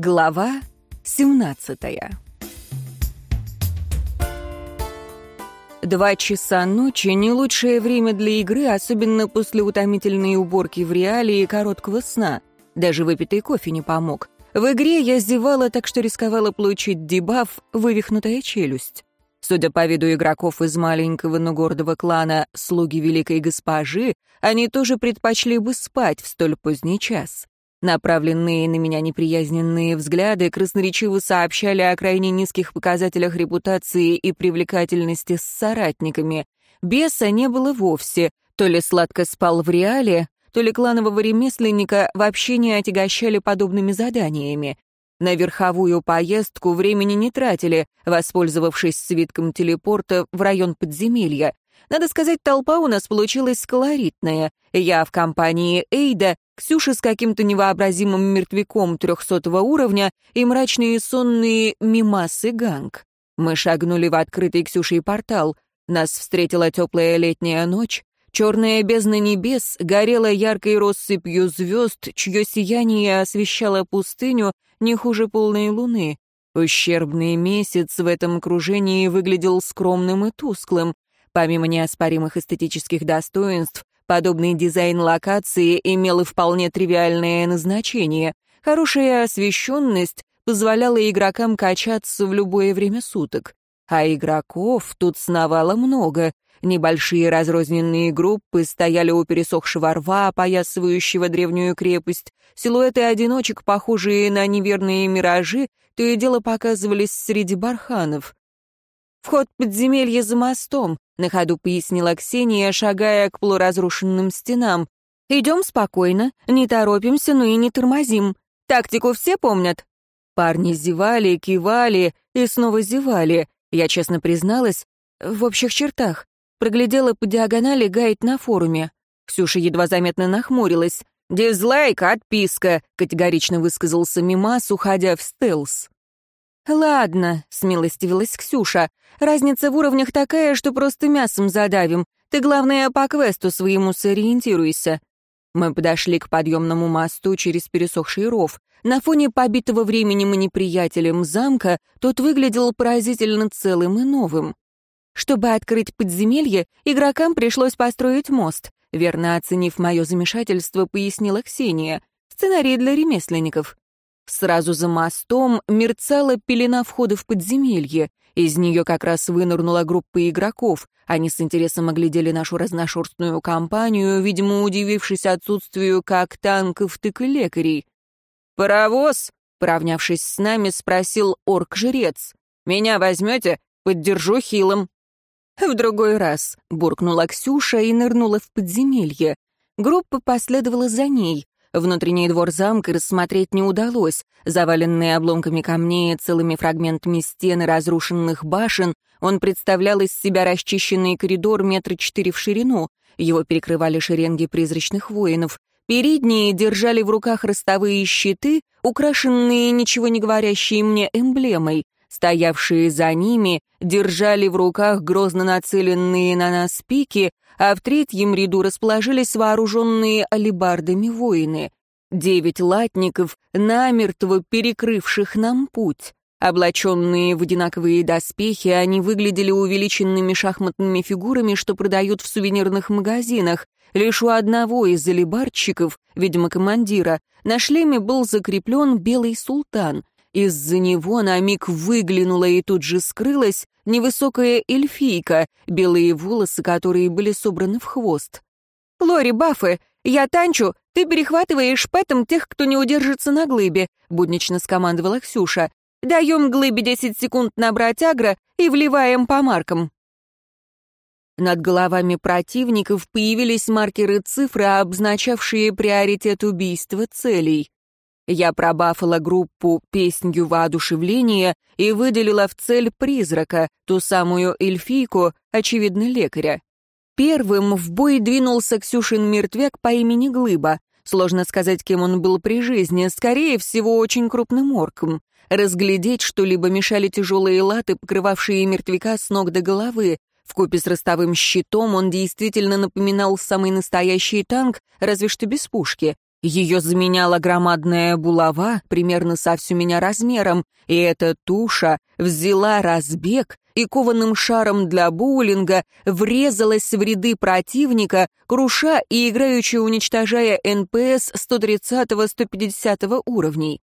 Глава 17 Два часа ночи — не лучшее время для игры, особенно после утомительной уборки в реале и короткого сна. Даже выпитый кофе не помог. В игре я зевала, так что рисковала получить дебаф «вывихнутая челюсть». Судя по виду игроков из маленького, но гордого клана «Слуги Великой Госпожи», они тоже предпочли бы спать в столь поздний час. Направленные на меня неприязненные взгляды красноречиво сообщали о крайне низких показателях репутации и привлекательности с соратниками. Беса не было вовсе, то ли сладко спал в реале, то ли кланового ремесленника вообще не отягощали подобными заданиями. На верховую поездку времени не тратили, воспользовавшись свитком телепорта в район подземелья. Надо сказать, толпа у нас получилась колоритная. Я в компании Эйда, Ксюша с каким-то невообразимым мертвяком трехсотого уровня и мрачные сонные Мимас и Ганг. Мы шагнули в открытый Ксюшей портал. Нас встретила теплая летняя ночь. Черная бездна небес горела яркой россыпью звезд, чье сияние освещало пустыню не хуже полной луны. Ущербный месяц в этом окружении выглядел скромным и тусклым. Помимо неоспоримых эстетических достоинств, подобный дизайн локации имел и вполне тривиальное назначение. Хорошая освещенность позволяла игрокам качаться в любое время суток. А игроков тут сновало много, Небольшие разрозненные группы стояли у пересохшего рва, опоясывающего древнюю крепость. Силуэты одиночек, похожие на неверные миражи, то и дело показывались среди барханов. «Вход подземелья за мостом», — на ходу пояснила Ксения, шагая к полуразрушенным стенам. «Идем спокойно, не торопимся, но и не тормозим. Тактику все помнят?» Парни зевали, кивали и снова зевали. Я честно призналась, в общих чертах. Проглядела по диагонали гайд на форуме. Ксюша едва заметно нахмурилась. «Дизлайк, отписка», — категорично высказался Мимас, уходя в стелс. «Ладно», — смилостивилась Ксюша. «Разница в уровнях такая, что просто мясом задавим. Ты, главное, по квесту своему сориентируйся». Мы подошли к подъемному мосту через пересохший ров. На фоне побитого временем и неприятелем замка тот выглядел поразительно целым и новым. Чтобы открыть подземелье, игрокам пришлось построить мост. Верно оценив мое замешательство, пояснила Ксения. Сценарий для ремесленников. Сразу за мостом мерцала пелена входа в подземелье. Из нее как раз вынырнула группа игроков. Они с интересом оглядели нашу разношерстную компанию, видимо, удивившись отсутствию как танков, так и лекарей. «Паровоз?» — поравнявшись с нами, спросил орк-жрец. «Меня возьмете? Поддержу хилом». «В другой раз», — буркнула Ксюша и нырнула в подземелье. Группа последовала за ней. Внутренний двор замка рассмотреть не удалось. Заваленный обломками камней и целыми фрагментами стены разрушенных башен, он представлял из себя расчищенный коридор метра четыре в ширину. Его перекрывали шеренги призрачных воинов. Передние держали в руках ростовые щиты, украшенные ничего не говорящей мне эмблемой. Стоявшие за ними держали в руках грозно нацеленные на нас пики, а в третьем ряду расположились вооруженные алебардами воины. Девять латников, намертво перекрывших нам путь. Облаченные в одинаковые доспехи, они выглядели увеличенными шахматными фигурами, что продают в сувенирных магазинах. Лишь у одного из алибарщиков, видимо, командира, на шлеме был закреплен белый султан. Из-за него на миг выглянула и тут же скрылась невысокая эльфийка, белые волосы которые были собраны в хвост. «Лори Баффе, я танчу, ты перехватываешь пэтом тех, кто не удержится на глыбе», буднично скомандовала Ксюша. «Даем глыбе 10 секунд набрать агро и вливаем по маркам». Над головами противников появились маркеры цифры, обозначавшие приоритет убийства целей. Я пробафала группу песнью воодушевления и выделила в цель призрака, ту самую эльфийку, очевидно, лекаря. Первым в бой двинулся Ксюшин мертвяк по имени Глыба. Сложно сказать, кем он был при жизни, скорее всего, очень крупным орком. Разглядеть что-либо мешали тяжелые латы, покрывавшие мертвяка с ног до головы. Вкупе с ростовым щитом он действительно напоминал самый настоящий танк, разве что без пушки. Ее заменяла громадная булава, примерно со всю меня размером, и эта туша взяла разбег и кованым шаром для боулинга врезалась в ряды противника, круша и играючи уничтожая НПС 130-150 уровней.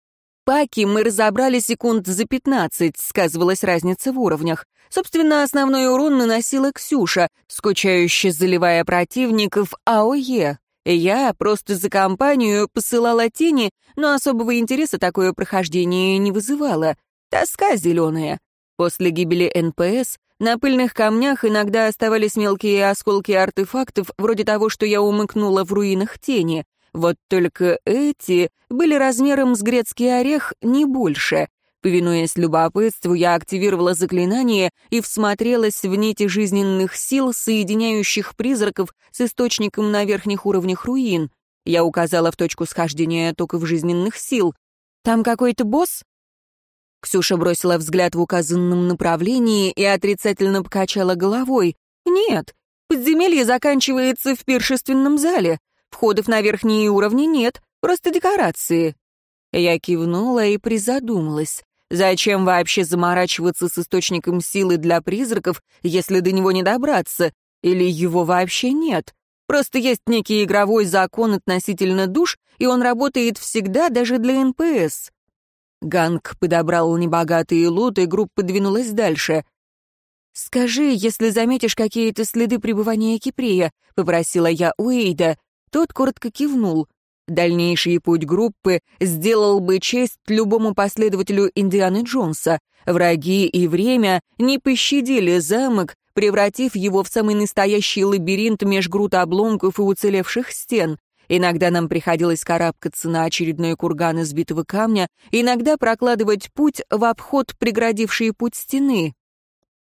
Паки мы разобрали секунд за 15, сказывалась разница в уровнях. Собственно, основной урон наносила Ксюша, скучающе заливая противников AOE. Я просто за компанию посылала тени, но особого интереса такое прохождение не вызывало. Тоска зеленая. После гибели НПС на пыльных камнях иногда оставались мелкие осколки артефактов, вроде того, что я умыкнула в руинах тени. Вот только эти были размером с грецкий орех, не больше. Повинуясь любопытству, я активировала заклинание и всмотрелась в нити жизненных сил, соединяющих призраков с источником на верхних уровнях руин. Я указала в точку схождения токов жизненных сил. «Там какой-то босс?» Ксюша бросила взгляд в указанном направлении и отрицательно покачала головой. «Нет, подземелье заканчивается в пиршественном зале. Входов на верхние уровни нет, просто декорации». Я кивнула и призадумалась. Зачем вообще заморачиваться с источником силы для призраков, если до него не добраться? Или его вообще нет? Просто есть некий игровой закон относительно душ, и он работает всегда даже для НПС. Ганг подобрал небогатый лут, и группа двинулась дальше. «Скажи, если заметишь какие-то следы пребывания Кипрея», — попросила я Уэйда. Тот коротко кивнул. Дальнейший путь группы сделал бы честь любому последователю Индианы Джонса. Враги и время не пощадили замок, превратив его в самый настоящий лабиринт меж груд обломков и уцелевших стен. Иногда нам приходилось карабкаться на очередной курган из битого камня, иногда прокладывать путь в обход преградившей путь стены.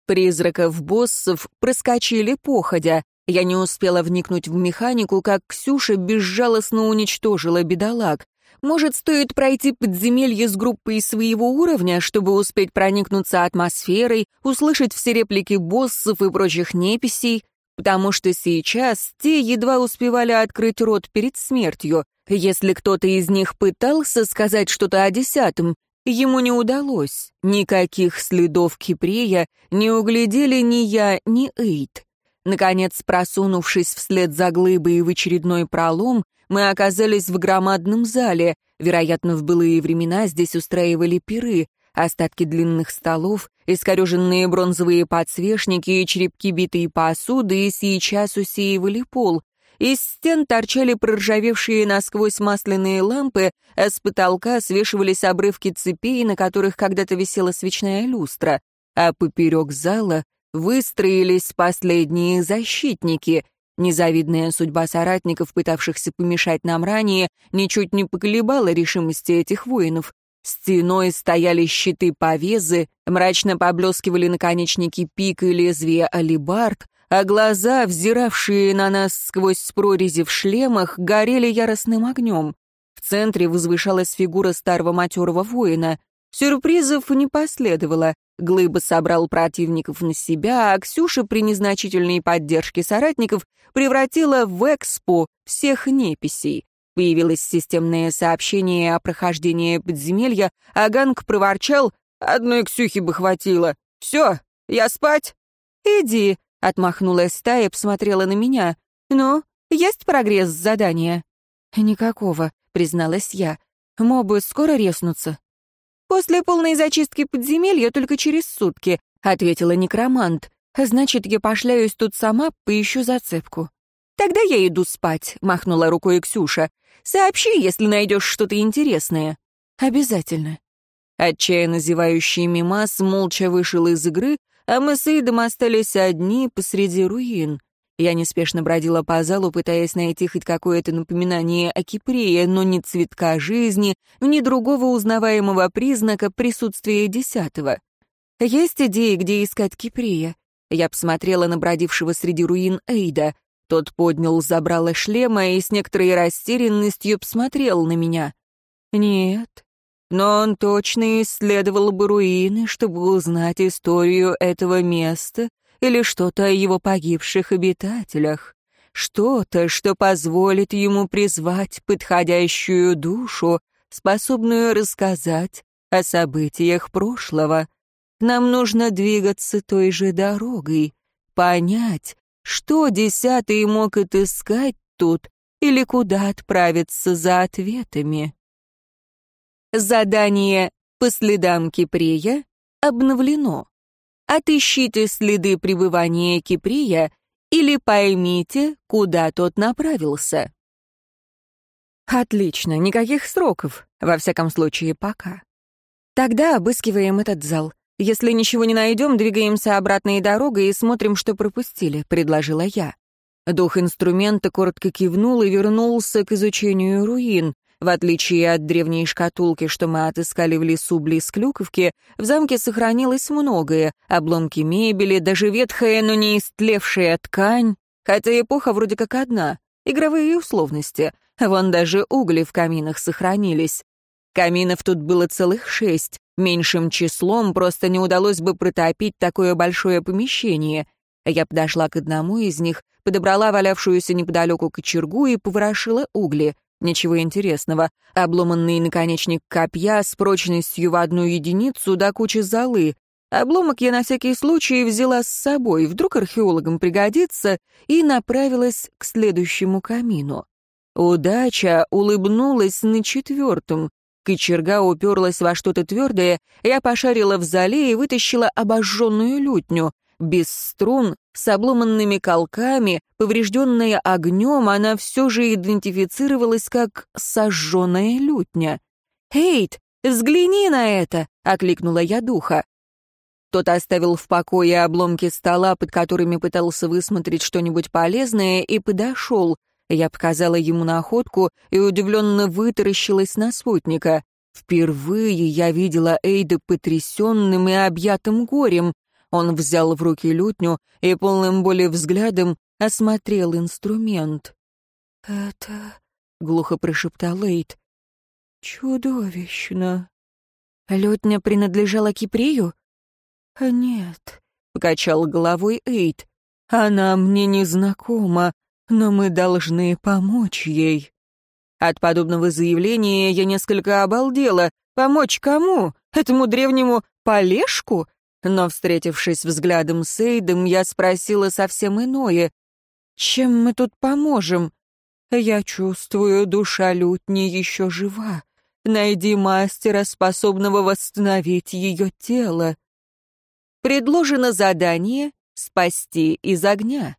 Призраков-боссов проскочили походя. Я не успела вникнуть в механику, как Ксюша безжалостно уничтожила бедолаг. Может, стоит пройти подземелье с группой своего уровня, чтобы успеть проникнуться атмосферой, услышать все реплики боссов и прочих неписей? Потому что сейчас те едва успевали открыть рот перед смертью. Если кто-то из них пытался сказать что-то о десятом, ему не удалось. Никаких следов Кипрея не углядели ни я, ни Эйд. Наконец, просунувшись вслед за глыбой в очередной пролом, мы оказались в громадном зале. Вероятно, в былые времена здесь устраивали пиры, остатки длинных столов, искореженные бронзовые подсвечники и черепки битой посуды и сейчас усеивали пол. Из стен торчали проржавевшие насквозь масляные лампы, а с потолка свешивались обрывки цепей, на которых когда-то висела свечная люстра, а поперек зала выстроились последние защитники. Незавидная судьба соратников, пытавшихся помешать нам ранее, ничуть не поколебала решимости этих воинов. Стеной стояли щиты-повезы, мрачно поблескивали наконечники пик и лезвия алибард, а глаза, взиравшие на нас сквозь прорези в шлемах, горели яростным огнем. В центре возвышалась фигура старого матерого воина. Сюрпризов не последовало. Глыба собрал противников на себя, а Ксюша при незначительной поддержке соратников превратила в экспо всех неписей. Появилось системное сообщение о прохождении подземелья, а Ганг проворчал «Одной Ксюхи бы хватило. Все, я спать?» «Иди», — отмахнулась стая посмотрела на меня. «Ну, есть прогресс задания?» «Никакого», — призналась я. «Мобы скоро резнутся?» «После полной зачистки подземелья только через сутки», — ответила некромант. «Значит, я пошляюсь тут сама, поищу зацепку». «Тогда я иду спать», — махнула рукой Ксюша. «Сообщи, если найдешь что-то интересное». «Обязательно». Отчаянно зевающий Мимас молча вышел из игры, а мы с Эйдом остались одни посреди руин. Я неспешно бродила по залу, пытаясь найти хоть какое-то напоминание о Кипрее, но ни цветка жизни, ни другого узнаваемого признака присутствия десятого. Есть идеи, где искать Кипрея? Я посмотрела на бродившего среди руин Эйда. Тот поднял забрало шлема и с некоторой растерянностью посмотрел на меня. Нет, но он точно исследовал бы руины, чтобы узнать историю этого места или что-то о его погибших обитателях. что-то, что позволит ему призвать подходящую душу, способную рассказать о событиях прошлого. Нам нужно двигаться той же дорогой, понять, что десятый мог отыскать тут или куда отправиться за ответами. Задание «По следам Киприя» обновлено. Отыщите следы пребывания Киприя или поймите, куда тот направился. Отлично, никаких сроков, во всяком случае, пока. Тогда обыскиваем этот зал. Если ничего не найдем, двигаемся обратной дорогой и смотрим, что пропустили», — предложила я. Дух инструмента коротко кивнул и вернулся к изучению руин. В отличие от древней шкатулки, что мы отыскали в лесу близ Клюковки, в замке сохранилось многое — обломки мебели, даже ветхая, но не истлевшая ткань. Хотя эпоха вроде как одна — игровые условности. Вон даже угли в каминах сохранились. Каминов тут было целых шесть. Меньшим числом просто не удалось бы протопить такое большое помещение. Я подошла к одному из них, подобрала валявшуюся неподалеку кочергу и поворошила угли. Ничего интересного. Обломанный наконечник копья с прочностью в одну единицу до кучи золы. Обломок я на всякий случай взяла с собой, вдруг археологам пригодится, и направилась к следующему камину. Удача улыбнулась на четвертом. Кочерга уперлась во что-то твердое, я пошарила в зале и вытащила обожженную лютню. Без струн, с обломанными колками, поврежденная огнем, она все же идентифицировалась как сожженная лютня. «Эйт, взгляни на это!» — окликнула я духа. Тот оставил в покое обломки стола, под которыми пытался высмотреть что-нибудь полезное, и подошел. Я показала ему находку и удивленно вытаращилась на спутника. Впервые я видела Эйда потрясенным и объятым горем. Он взял в руки лютню и полным боли взглядом осмотрел инструмент. «Это...» — глухо прошептал Эйд. «Чудовищно». «Лютня принадлежала Кипрею?» «Нет», — покачал головой Эйд. «Она мне не знакома, но мы должны помочь ей». От подобного заявления я несколько обалдела. Помочь кому? Этому древнему Полешку? Но, встретившись взглядом с Эйдом, я спросила совсем иное. «Чем мы тут поможем?» «Я чувствую, душа лютни еще жива. Найди мастера, способного восстановить ее тело». Предложено задание «Спасти из огня».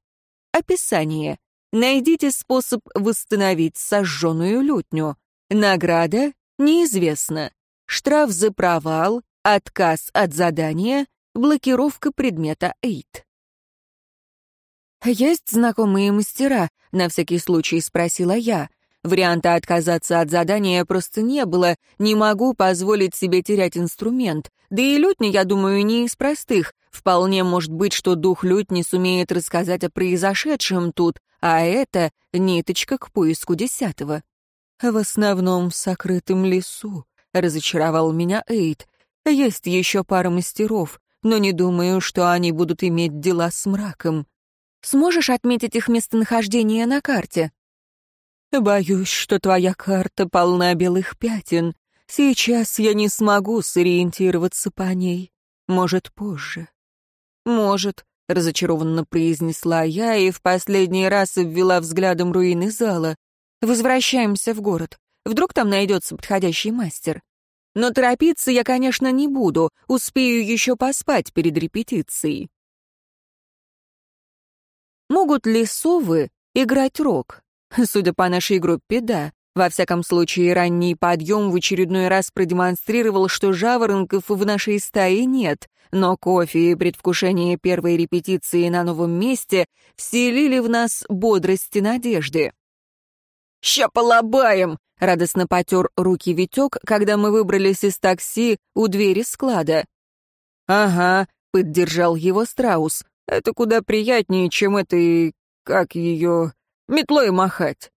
Описание. Найдите способ восстановить сожженную лютню. Награда неизвестна. Штраф за провал, отказ от задания, блокировка предмета Эйт. «Есть знакомые мастера?» — на всякий случай спросила я. Варианта отказаться от задания просто не было, не могу позволить себе терять инструмент. Да и лютни, я думаю, не из простых. Вполне может быть, что дух лютни сумеет рассказать о произошедшем тут, а это ниточка к поиску десятого. «В основном в сокрытом лесу», — разочаровал меня Эйд. «Есть еще пара мастеров, но не думаю, что они будут иметь дела с мраком. Сможешь отметить их местонахождение на карте?» «Боюсь, что твоя карта полна белых пятен. Сейчас я не смогу сориентироваться по ней. Может, позже». «Может», — разочарованно произнесла я и в последний раз обвела взглядом руины зала. «Возвращаемся в город. Вдруг там найдется подходящий мастер. Но торопиться я, конечно, не буду, успею еще поспать перед репетицией». Могут ли совы играть рок? Судя по нашей группе, да. Во всяком случае, ранний подъем в очередной раз продемонстрировал, что жаворонков в нашей стае нет, но кофе и предвкушение первой репетиции на новом месте вселили в нас бодрости и надежды. «Ща полобаем!» — радостно потер руки Витек, когда мы выбрались из такси у двери склада. «Ага», — поддержал его Страус. «Это куда приятнее, чем этой... как ее... метлой махать».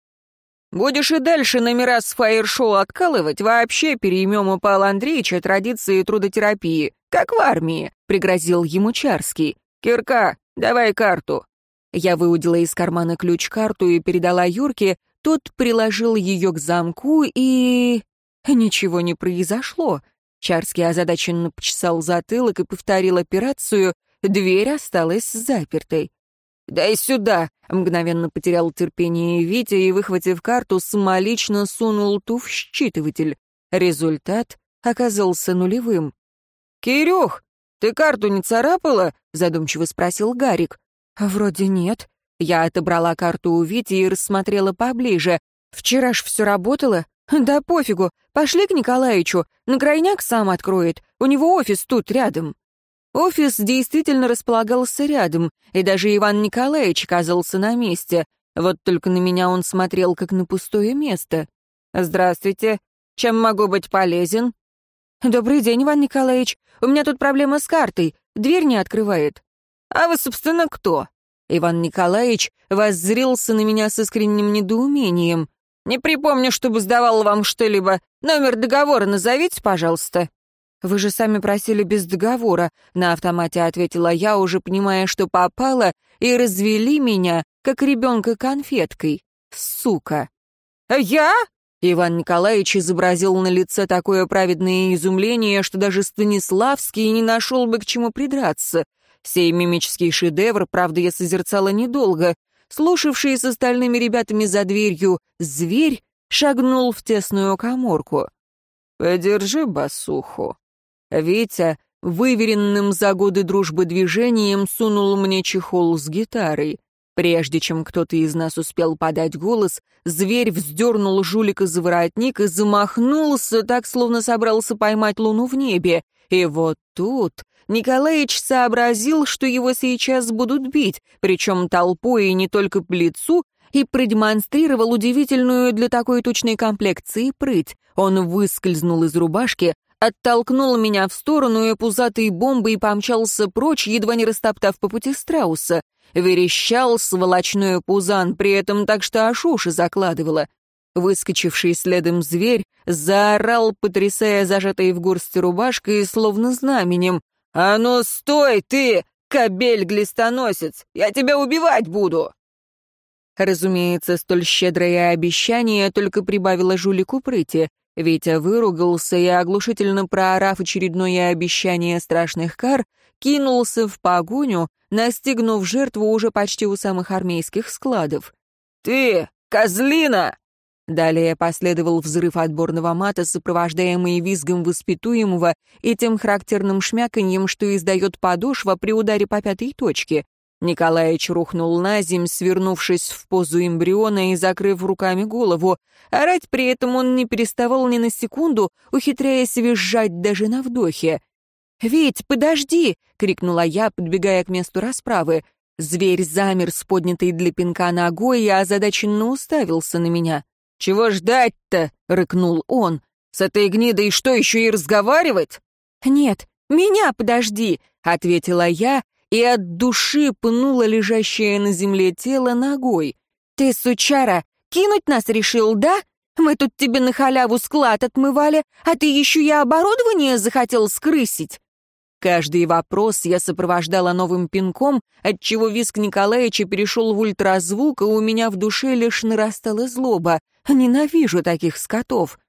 Будешь и дальше номера с фаер-шоу откалывать, вообще переймем у Павла Андреевича традиции трудотерапии, как в армии», — пригрозил ему Чарский. «Кирка, давай карту». Я выудила из кармана ключ-карту и передала Юрке, тот приложил ее к замку и... Ничего не произошло. Чарский озадаченно почесал затылок и повторил операцию, дверь осталась запертой. «Дай сюда!» — мгновенно потерял терпение Витя и, выхватив карту, самолично сунул ту в считыватель. Результат оказался нулевым. «Кирюх, ты карту не царапала?» — задумчиво спросил Гарик. «Вроде нет». Я отобрала карту у Вити и рассмотрела поближе. «Вчера ж все работало?» «Да пофигу, пошли к Николаевичу, на крайняк сам откроет, у него офис тут рядом». Офис действительно располагался рядом, и даже Иван Николаевич оказался на месте. Вот только на меня он смотрел, как на пустое место. «Здравствуйте. Чем могу быть полезен?» «Добрый день, Иван Николаевич. У меня тут проблема с картой. Дверь не открывает». «А вы, собственно, кто?» Иван Николаевич воззрился на меня с искренним недоумением. «Не припомню, чтобы сдавал вам что-либо. Номер договора назовите, пожалуйста». «Вы же сами просили без договора», — на автомате ответила я, уже понимая, что попала, и развели меня, как ребенка конфеткой. Сука. «Я?» Иван Николаевич изобразил на лице такое праведное изумление, что даже Станиславский не нашел бы к чему придраться. Сей мимический шедевр, правда, я созерцала недолго. Слушавший с остальными ребятами за дверью зверь шагнул в тесную коморку. «Подержи басуху», Витя выверенным за годы дружбы движением сунул мне чехол с гитарой. Прежде чем кто-то из нас успел подать голос, зверь вздернул жулика за воротник и замахнулся, так словно собрался поймать луну в небе. И вот тут Николаич сообразил, что его сейчас будут бить, причем толпой и не только по лицу, и продемонстрировал удивительную для такой точной комплекции прыть. Он выскользнул из рубашки, оттолкнул меня в сторону и пузатой бомбой помчался прочь, едва не растоптав по пути страуса. Верещал сволочной пузан, при этом так что аж уши закладывало. Выскочивший следом зверь заорал, потрясая зажатой в горсти рубашкой, словно знаменем. «А ну стой ты, кобель-глистоносец! Я тебя убивать буду!» Разумеется, столь щедрое обещание только прибавило жулику прыти. Витя выругался и, оглушительно проорав очередное обещание страшных кар, кинулся в погоню, настигнув жертву уже почти у самых армейских складов. «Ты, козлина!» Далее последовал взрыв отборного мата, сопровождаемый визгом воспитуемого и тем характерным шмяканьем, что издает подошва при ударе по пятой точке. Николаич рухнул на земь, свернувшись в позу эмбриона и закрыв руками голову. Орать при этом он не переставал ни на секунду, ухитряясь визжать даже на вдохе. «Вить, подожди!» — крикнула я, подбегая к месту расправы. Зверь замер с поднятой для пинка ногой и озадаченно уставился на меня. «Чего ждать-то?» — рыкнул он. «С этой гнидой что, еще и разговаривать?» «Нет, меня подожди!» — ответила я и от души пнула лежащее на земле тело ногой. «Ты, сучара, кинуть нас решил, да? Мы тут тебе на халяву склад отмывали, а ты еще и оборудование захотел скрысить?» Каждый вопрос я сопровождала новым пинком, отчего виск Николаевича перешел в ультразвук, и у меня в душе лишь нарастала злоба. Ненавижу таких скотов.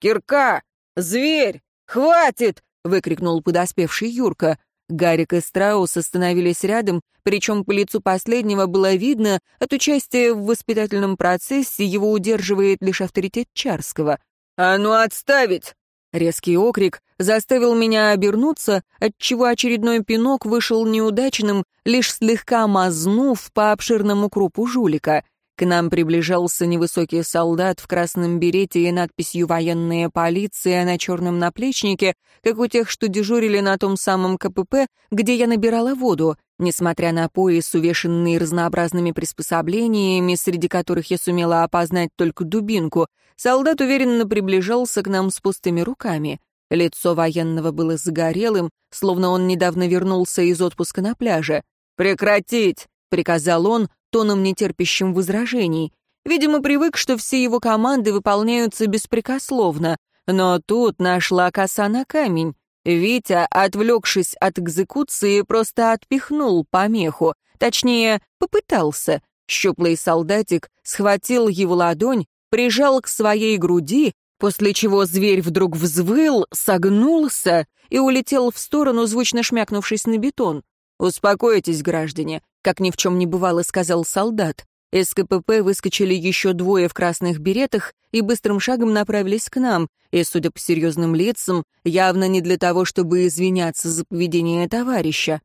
«Кирка! Зверь! Хватит!» — выкрикнул подоспевший Юрка. Гарик и Страус остановились рядом, причем по лицу последнего было видно, от участия в воспитательном процессе его удерживает лишь авторитет Чарского. «А ну отставить!» Резкий окрик заставил меня обернуться, отчего очередной пинок вышел неудачным, лишь слегка мазнув по обширному крупу жулика — к нам приближался невысокий солдат в красном берете и надписью «Военная полиция» на черном наплечнике, как у тех, что дежурили на том самом КПП, где я набирала воду. Несмотря на пояс, увешанный разнообразными приспособлениями, среди которых я сумела опознать только дубинку, солдат уверенно приближался к нам с пустыми руками. Лицо военного было загорелым, словно он недавно вернулся из отпуска на пляже. «Прекратить!» — приказал он, тоном нетерпящим возражений. Видимо, привык, что все его команды выполняются беспрекословно. Но тут нашла коса на камень. Витя, отвлекшись от экзекуции, просто отпихнул помеху. Точнее, попытался. Щуплый солдатик схватил его ладонь, прижал к своей груди, после чего зверь вдруг взвыл, согнулся и улетел в сторону, звучно шмякнувшись на бетон. «Успокойтесь, граждане», — как ни в чем не бывало, сказал солдат. Из КПП выскочили еще двое в красных беретах и быстрым шагом направились к нам, и, судя по серьезным лицам, явно не для того, чтобы извиняться за поведение товарища.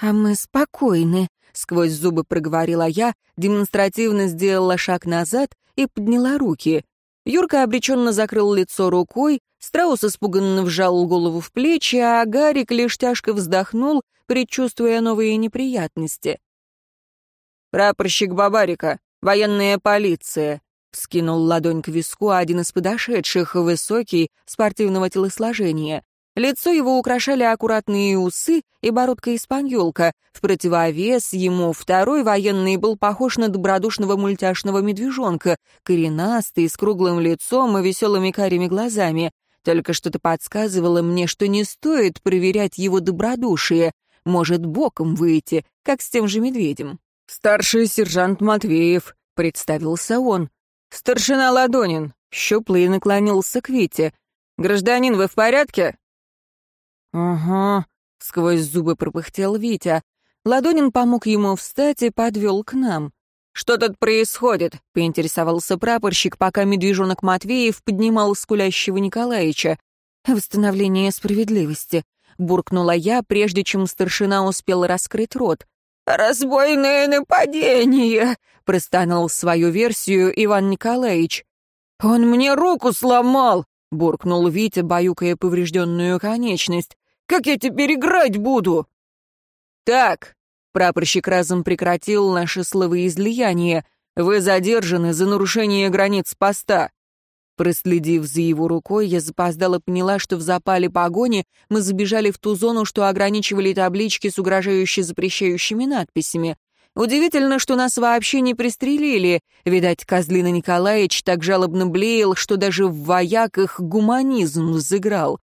«А мы спокойны», — сквозь зубы проговорила я, демонстративно сделала шаг назад и подняла руки. Юрка обреченно закрыл лицо рукой, Страус испуганно вжал голову в плечи, а Гарик лишь тяжко вздохнул, предчувствуя новые неприятности. «Прапорщик Бабарика, военная полиция», — вскинул ладонь к виску один из подошедших, высокий, спортивного телосложения. Лицо его украшали аккуратные усы и бородка-испаньолка. В противовес ему второй военный был похож на добродушного мультяшного медвежонка, коренастый, с круглым лицом и веселыми карими глазами. Только что-то подсказывало мне, что не стоит проверять его добродушие. Может, боком выйти, как с тем же медведем. «Старший сержант Матвеев», — представился он. «Старшина Ладонин», — щуплый наклонился к Вите. «Гражданин, вы в порядке?» «Ага», — сквозь зубы пропыхтел Витя. Ладонин помог ему встать и подвел к нам. «Что тут происходит?» — поинтересовался прапорщик, пока медвежонок Матвеев поднимал скулящего Николаевича. «Восстановление справедливости», — буркнула я, прежде чем старшина успел раскрыть рот. «Разбойное нападение!» — простонал свою версию Иван Николаевич. «Он мне руку сломал!» — буркнул Витя, баюкая поврежденную конечность. «Как я теперь играть буду?» «Так», — прапорщик разом прекратил наше словоизлияние, «вы задержаны за нарушение границ поста. Проследив за его рукой, я запоздала поняла, что в запале погони мы забежали в ту зону, что ограничивали таблички с угрожающе запрещающими надписями. Удивительно, что нас вообще не пристрелили. Видать, Козлина Николаевич так жалобно блеял, что даже в вояках гуманизм взыграл.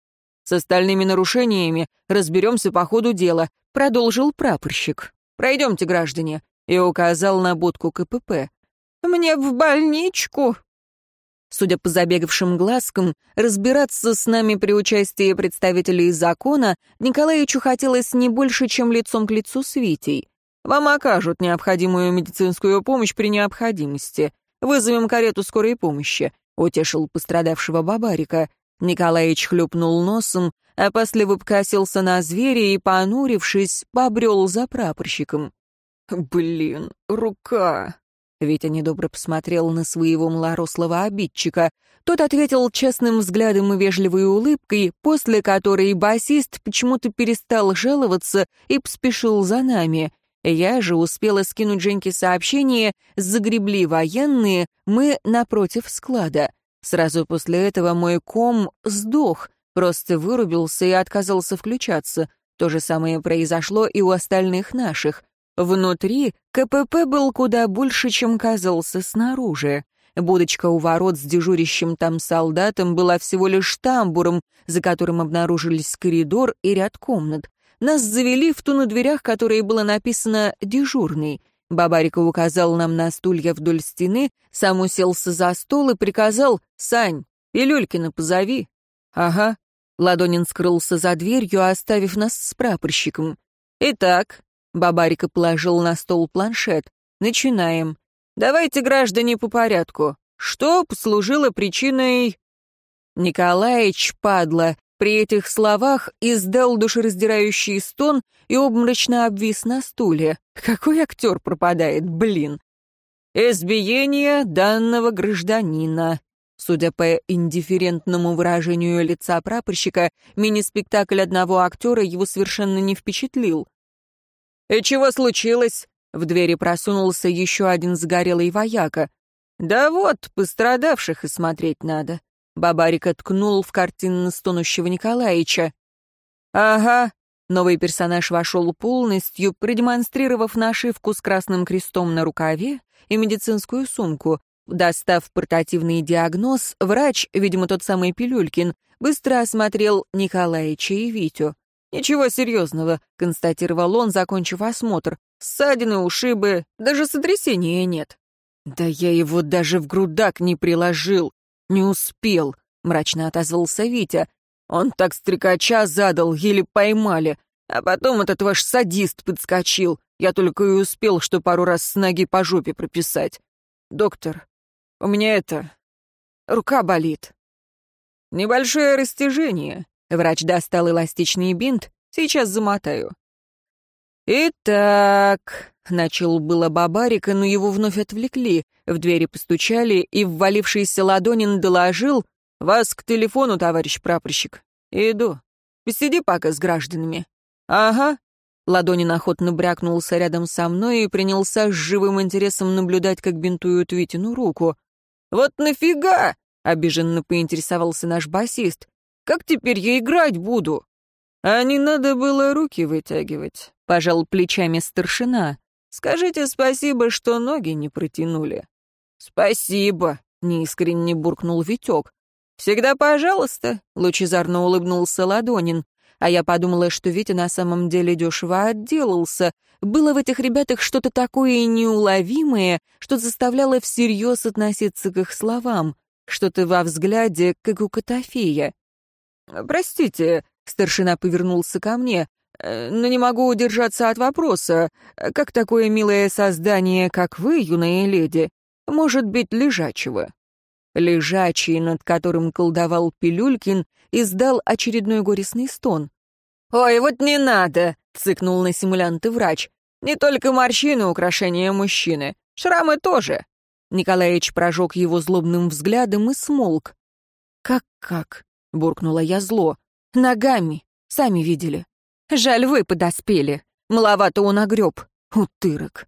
С остальными нарушениями разберемся по ходу дела, продолжил прапорщик. Пройдемте, граждане, и указал на будку КПП. «Мне в больничку», Судя по забегавшим глазкам, разбираться с нами при участии представителей закона Николаевичу хотелось не больше, чем лицом к лицу с Витей. «Вам окажут необходимую медицинскую помощь при необходимости. Вызовем карету скорой помощи», — утешил пострадавшего Бабарика. Николаевич хлюпнул носом, опасливо покосился на зверя и, понурившись, побрел за прапорщиком. «Блин, рука!» Витя недобро посмотрел на своего малорослого обидчика. Тот ответил честным взглядом и вежливой улыбкой, после которой басист почему-то перестал жаловаться и поспешил за нами. Я же успела скинуть Женьке сообщение «Загребли военные, мы напротив склада». Сразу после этого мой ком сдох, просто вырубился и отказался включаться. То же самое произошло и у остальных наших. Внутри КПП был куда больше, чем казался снаружи. Будочка у ворот с дежурящим там солдатом была всего лишь тамбуром, за которым обнаружились коридор и ряд комнат. Нас завели в ту на дверях, которой было написано «дежурный». Бабарика указал нам на стулья вдоль стены, сам уселся за стол и приказал «Сань, Пилюлькина позови». «Ага». Ладонин скрылся за дверью, оставив нас с прапорщиком. «Итак, Бабарика положил на стол планшет. «Начинаем. Давайте, граждане, по порядку. Что послужило причиной...» Николаич, падла, при этих словах издал душераздирающий стон и обморочно обвис на стуле. Какой актер пропадает, блин? «Избиение данного гражданина», Судя по индифферентному выражению лица прапорщика, мини-спектакль одного актера его совершенно не впечатлил. «И чего случилось?» В двери просунулся еще один сгорелый вояка. «Да вот, пострадавших и смотреть надо». Бабарик ткнул в картинно стонущего Николаевича. «Ага». Новый персонаж вошел полностью, продемонстрировав нашивку с красным крестом на рукаве и медицинскую сумку. Достав портативный диагноз, врач, видимо, тот самый Пилюлькин, быстро осмотрел Николаевича и Витю. «Ничего серьезного», — констатировал он, закончив осмотр. «Ссадины, ушибы, даже сотрясения нет». «Да я его даже в грудак не приложил, не успел», — мрачно отозвался Витя. «Он так стрекача задал, еле поймали. А потом этот ваш садист подскочил. Я только и успел, что пару раз с ноги по жопе прописать. Доктор, у меня это... рука болит». «Небольшое растяжение», Врач достал эластичный бинт, сейчас замотаю. «Итак», — начал было Бабарика, но его вновь отвлекли. В двери постучали, и ввалившийся Ладонин доложил «Вас к телефону, товарищ прапорщик. Иду. Посиди пока с гражданами». «Ага». Ладонин охотно брякнулся рядом со мной и принялся с живым интересом наблюдать, как бинтуют Витину руку. «Вот нафига?» — обиженно поинтересовался наш басист. Как теперь я играть буду?» «А не надо было руки вытягивать», — пожал плечами старшина. «Скажите спасибо, что ноги не протянули». «Спасибо», — неискренне буркнул Витек. «Всегда пожалуйста», — лучезарно улыбнулся Ладонин. А я подумала, что Витя на самом деле дешево отделался. Было в этих ребятах что-то такое неуловимое, что заставляло всерьез относиться к их словам, что-то во взгляде, как у Котофея. «Простите», — старшина повернулся ко мне, «э, «но не могу удержаться от вопроса. Как такое милое создание, как вы, юная леди, может быть лежачего?» Лежачий, над которым колдовал Пилюлькин, издал очередной горестный стон. «Ой, вот не надо!» — цыкнул на симулянты врач. «Не только морщины — украшения мужчины. Шрамы тоже!» Николаевич прожег его злобным взглядом и смолк. «Как-как? Буркнула я зло. «Ногами. Сами видели. Жаль, вы подоспели. Маловато он огреб. Утырок».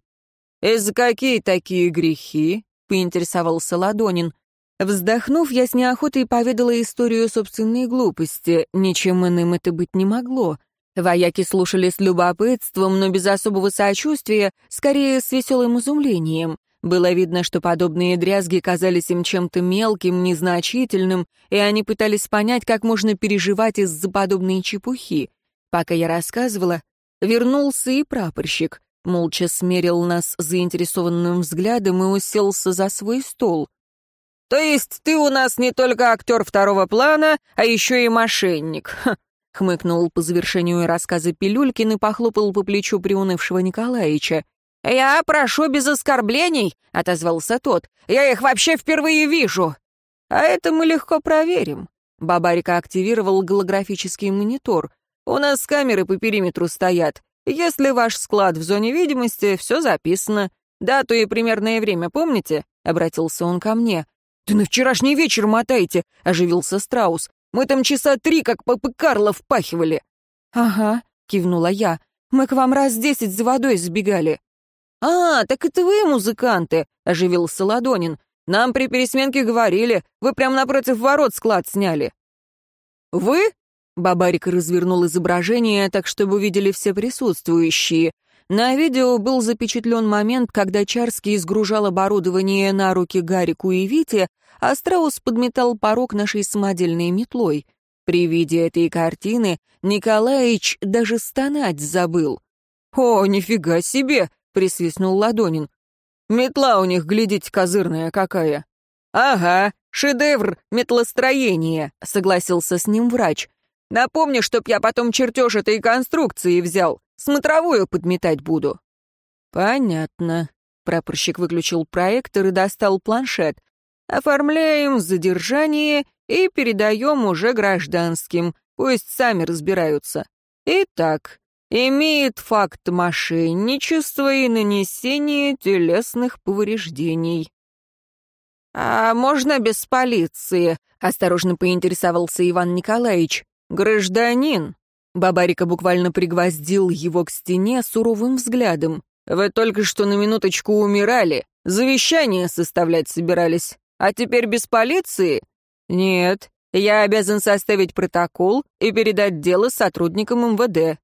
«Из какие такие грехи?» — поинтересовался Ладонин. Вздохнув, я с неохотой поведала историю собственной глупости. Ничем иным это быть не могло. Вояки слушали с любопытством, но без особого сочувствия, скорее с веселым изумлением. Было видно, что подобные дрязги казались им чем-то мелким, незначительным, и они пытались понять, как можно переживать из-за подобной чепухи. Пока я рассказывала, вернулся и прапорщик, молча смерил нас заинтересованным взглядом и уселся за свой стол. «То есть ты у нас не только актер второго плана, а еще и мошенник?» — хмыкнул по завершению рассказа Пилюлькин и похлопал по плечу приунывшего Николаевича. «Я прошу без оскорблений», — отозвался тот. «Я их вообще впервые вижу». «А это мы легко проверим». Бабарика активировал голографический монитор. «У нас камеры по периметру стоят. Если ваш склад в зоне видимости, все записано. Дату и примерное время помните?» — обратился он ко мне. «Да на вчерашний вечер мотайте», — оживился Страус. «Мы там часа три как попы Карла впахивали». «Ага», — кивнула я. «Мы к вам раз десять за водой забегали». «А, так это вы музыканты», — оживился Ладонин. «Нам при пересменке говорили, вы прямо напротив ворот склад сняли». «Вы?» — Бабарик развернул изображение так, чтобы видели все присутствующие. На видео был запечатлен момент, когда Чарский сгружал оборудование на руки Гарику и Вите, а Страус подметал порог нашей самодельной метлой. При виде этой картины Николаич даже стонать забыл. «О, нифига себе!» Присвистнул Ладонин. «Метла у них, глядите, козырная какая!» «Ага, шедевр метлостроения», — согласился с ним врач. «Напомни, чтоб я потом чертеж этой конструкции взял. Смотровую подметать буду». «Понятно». Прапорщик выключил проектор и достал планшет. «Оформляем задержание и передаем уже гражданским. Пусть сами разбираются. Итак, имеет факт мошенничества и нанесения телесных повреждений. «А можно без полиции?» — осторожно поинтересовался Иван Николаевич. «Гражданин!» Бабарика буквально пригвоздил его к стене суровым взглядом. «Вы только что на минуточку умирали, завещание составлять собирались, а теперь без полиции?» «Нет, я обязан составить протокол и передать дело сотрудникам МВД.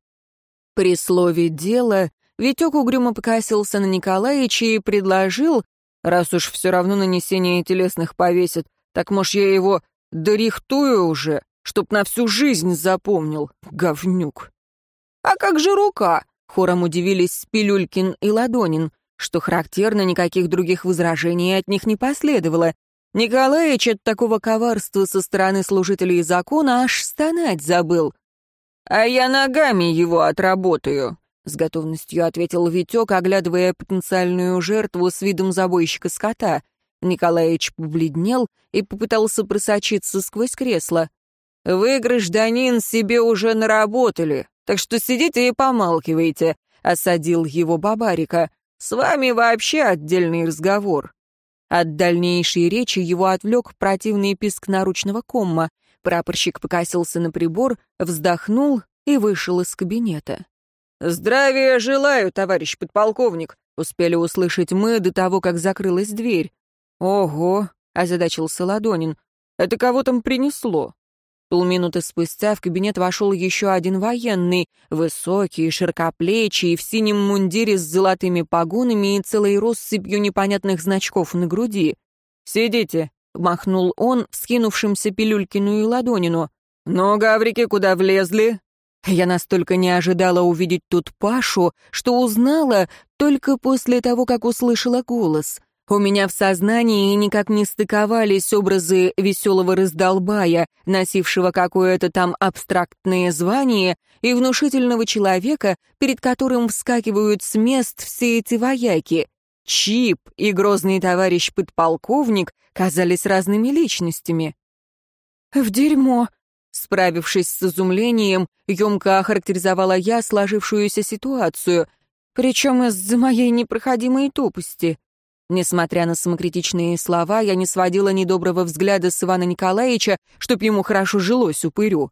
При слове «дело» Витек угрюмо покосился на Николаевича и предложил, раз уж все равно нанесение телесных повесит, так, может, я его дорихтую уже, чтоб на всю жизнь запомнил, говнюк. «А как же рука?» — хором удивились Пилюлькин и Ладонин. Что характерно, никаких других возражений от них не последовало. Николаич от такого коварства со стороны служителей закона аж стонать забыл. «А я ногами его отработаю», — с готовностью ответил Витек, оглядывая потенциальную жертву с видом забойщика скота. Николаич побледнел и попытался просочиться сквозь кресло. «Вы, гражданин, себе уже наработали, так что сидите и помалкивайте», — осадил его Бабарика. «С вами вообще отдельный разговор». От дальнейшей речи его отвлек противный писк наручного комма. Прапорщик покосился на прибор, вздохнул и вышел из кабинета. «Здравия желаю, товарищ подполковник», — успели услышать мы до того, как закрылась дверь. «Ого», — озадачился Ладонин, — «это кого там принесло?» Полминуты спустя в кабинет вошел еще один военный, высокий, широкоплечий, в синем мундире с золотыми погонами и целой россыпью непонятных значков на груди. «Сидите», — махнул он, вскинувшимся Пилюлькину и Ладонину. «Ну, гаврики, куда влезли?» Я настолько не ожидала увидеть тут Пашу, что узнала только после того, как услышала голос — у меня в сознании никак не стыковались образы веселого раздолбая, носившего какое-то там абстрактное звание, и внушительного человека, перед которым вскакивают с мест все эти вояки. Чип и грозный товарищ подполковник казались разными личностями. «В дерьмо», Справившись с изумлением, емко охарактеризовала я сложившуюся ситуацию, причем из-за моей непроходимой тупости. Несмотря на самокритичные слова, я не сводила недоброго взгляда с Ивана Николаевича, чтоб ему хорошо жилось упырю.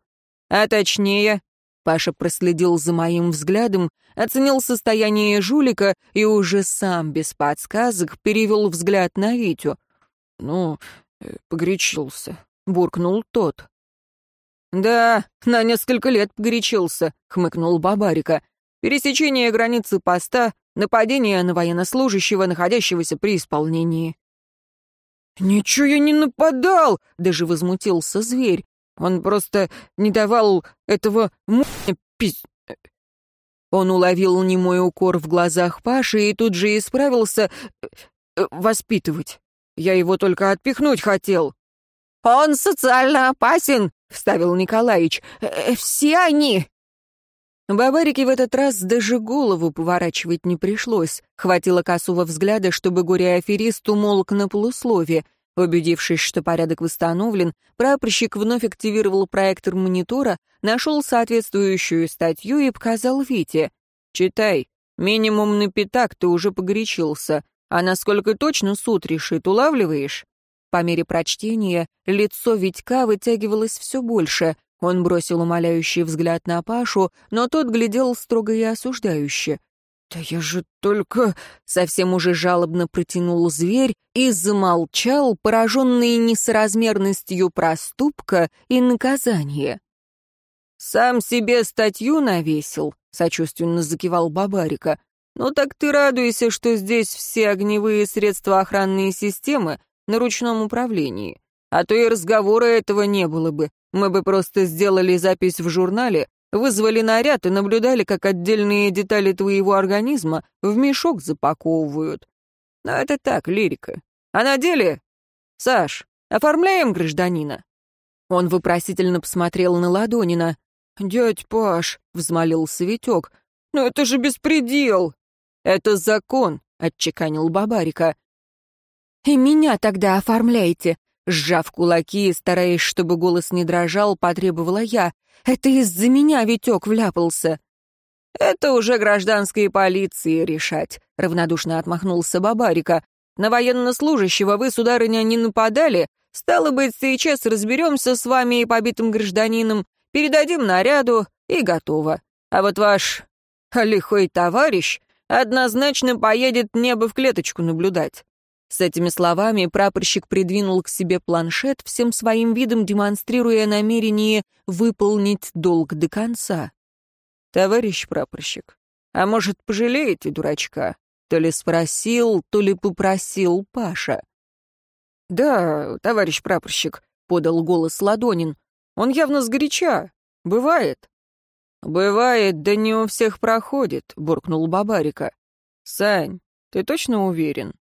А точнее, Паша проследил за моим взглядом, оценил состояние жулика и уже сам, без подсказок, перевел взгляд на Витю. «Ну, э, погорячился», — буркнул тот. «Да, на несколько лет погорячился», — хмыкнул Бабарика. «Пересечение границы поста Нападение на военнослужащего, находящегося при исполнении. «Ничего я не нападал!» — даже возмутился зверь. «Он просто не давал этого м***ня пись...» Он уловил немой укор в глазах Паши и тут же исправился э, воспитывать. Я его только отпихнуть хотел. «Он социально опасен», — вставил Николаич. «Э, «Все они...» Бабарике в этот раз даже голову поворачивать не пришлось. Хватило косого взгляда, чтобы горе-аферист умолк на полуслове. Убедившись, что порядок восстановлен, прапорщик вновь активировал проектор монитора, нашел соответствующую статью и показал Вите. «Читай. Минимум на пятак ты уже погорячился. А насколько точно суд решит, улавливаешь?» По мере прочтения лицо Витька вытягивалось все больше. Он бросил умоляющий взгляд на Пашу, но тот глядел строго и осуждающе. «Да я же только...» — совсем уже жалобно протянул зверь и замолчал, пораженный несоразмерностью проступка и наказания. «Сам себе статью навесил», — сочувственно закивал Бабарика. «Ну так ты радуйся, что здесь все огневые средства охранной системы на ручном управлении. А то и разговора этого не было бы. Мы бы просто сделали запись в журнале, вызвали наряд и наблюдали, как отдельные детали твоего организма в мешок запаковывают. Но это так, лирика. А на деле... Саш, оформляем гражданина?» Он вопросительно посмотрел на Ладонина. «Дядь Паш», — взмолился Витек, — «ну это же беспредел!» «Это закон», — отчеканил Бабарика. «И меня тогда оформляйте», Сжав кулаки и стараясь, чтобы голос не дрожал, потребовала я. «Это из-за меня Витек вляпался». «Это уже гражданской полиции решать», — равнодушно отмахнулся Бабарика. «На военнослужащего вы, сударыня, не нападали? Стало быть, сейчас разберемся с вами и побитым гражданином, передадим наряду и готово. А вот ваш лихой товарищ однозначно поедет небо в клеточку наблюдать. С этими словами прапорщик придвинул к себе планшет, всем своим видом демонстрируя намерение выполнить долг до конца. «Товарищ прапорщик, а может, пожалеете дурачка?» То ли спросил, то ли попросил Паша. «Да, товарищ прапорщик», — подал голос Ладонин. «Он явно сгоряча. Бывает». «Бывает, да не у всех проходит», — буркнул Бабарика. «Сань, ты точно уверен?»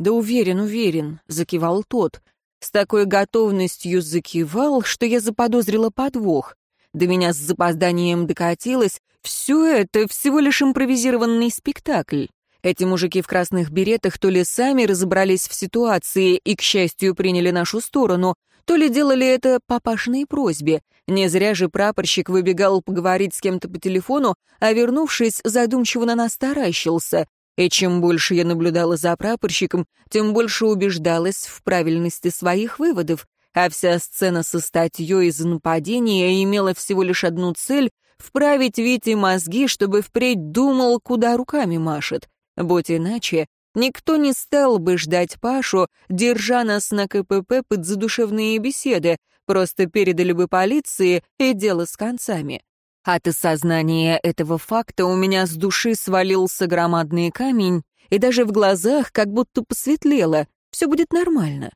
«Да уверен, уверен», — закивал тот. С такой готовностью закивал, что я заподозрила подвох. До меня с запозданием докатилось. Все это всего лишь импровизированный спектакль. Эти мужики в красных беретах то ли сами разобрались в ситуации и, к счастью, приняли нашу сторону, то ли делали это по пашной просьбе. Не зря же прапорщик выбегал поговорить с кем-то по телефону, а, вернувшись, задумчиво на нас таращился. И чем больше я наблюдала за прапорщиком, тем больше убеждалась в правильности своих выводов, а вся сцена со статьей из нападения имела всего лишь одну цель — вправить Вите мозги, чтобы впредь думал, куда руками машет. Будь иначе, никто не стал бы ждать Пашу, держа нас на КПП под задушевные беседы, просто передали бы полиции и дело с концами. От осознания этого факта у меня с души свалился громадный камень, и даже в глазах как будто посветлело. Все будет нормально.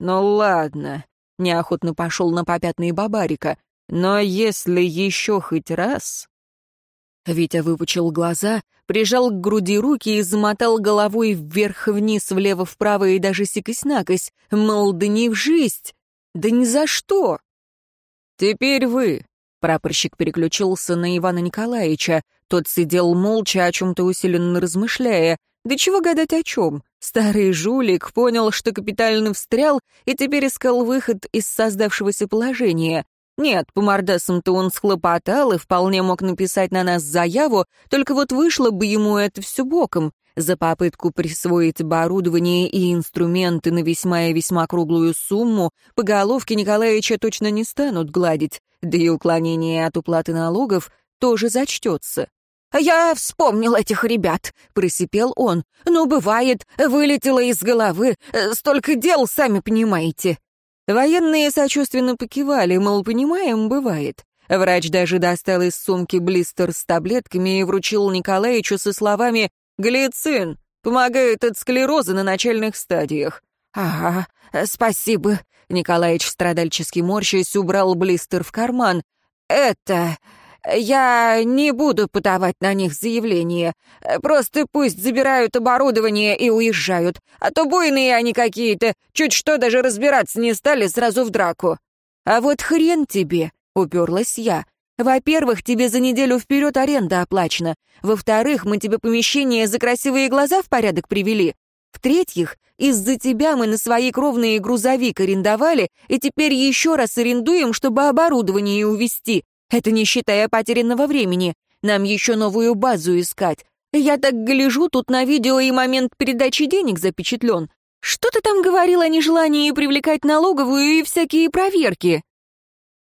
«Ну ладно», — неохотно пошел на попятные бабарика, «но если еще хоть раз...» Витя выпучил глаза, прижал к груди руки и замотал головой вверх-вниз, влево-вправо и даже сикось-накось, мол, да не в жизнь, да ни за что. «Теперь вы», — прапорщик переключился на Ивана Николаевича, тот сидел молча, о чем-то усиленно размышляя. Да чего гадать о чем? Старый жулик понял, что капитально встрял и теперь искал выход из создавшегося положения. Нет, по мордасам-то он схлопотал и вполне мог написать на нас заяву, только вот вышло бы ему это все боком. За попытку присвоить оборудование и инструменты на весьма и весьма круглую сумму по головке Николаевича точно не станут гладить, да и уклонение от уплаты налогов тоже зачтется. «Я вспомнил этих ребят», — просипел он. «Ну, бывает, вылетело из головы. Столько дел, сами понимаете». Военные сочувственно покивали, мол, понимаем, бывает. Врач даже достал из сумки блистер с таблетками и вручил Николаевичу со словами «Глицин, помогает от склероза на начальных стадиях». «Ага, спасибо», — Николаевич страдальчески морщась убрал блистер в карман. «Это... Я не буду подавать на них заявление. Просто пусть забирают оборудование и уезжают. А то буйные они какие-то. Чуть что даже разбираться не стали сразу в драку. А вот хрен тебе, уперлась я. Во-первых, тебе за неделю вперед аренда оплачена. Во-вторых, мы тебе помещение за красивые глаза в порядок привели. В-третьих, из-за тебя мы на свои кровные грузовик арендовали, и теперь еще раз арендуем, чтобы оборудование увезти. Это не считая потерянного времени. Нам еще новую базу искать. Я так гляжу, тут на видео и момент передачи денег запечатлен. Что ты там говорил о нежелании привлекать налоговую и всякие проверки?»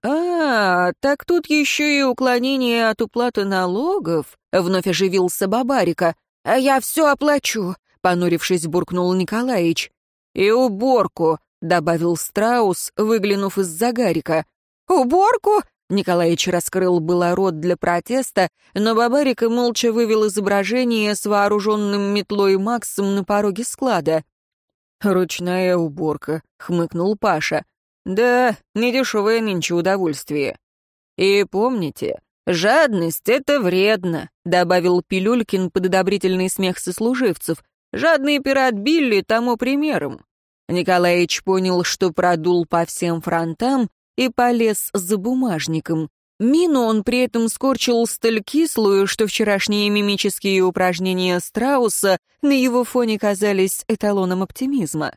«А, так тут еще и уклонение от уплаты налогов», — вновь оживился Бабарика. «А я все оплачу», — понурившись, буркнул Николаевич. «И уборку», — добавил Страус, выглянув из загарика. «Уборку?» Николаевич раскрыл было рот для протеста, но Бабарик молча вывел изображение с вооруженным метлой Максом на пороге склада. «Ручная уборка», — хмыкнул Паша. «Да, недешевое нынче удовольствие». «И помните, жадность — это вредно», — добавил Пилюлькин под одобрительный смех сослуживцев. «Жадный пират Билли тому примером». Николаевич понял, что продул по всем фронтам, и полез за бумажником. Мину он при этом скорчил столь кислую, что вчерашние мимические упражнения Страуса на его фоне казались эталоном оптимизма.